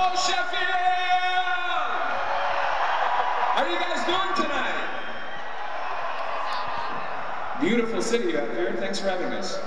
Hello, Sheffield! How are you guys doing tonight? Beautiful city out here. Thanks for having us.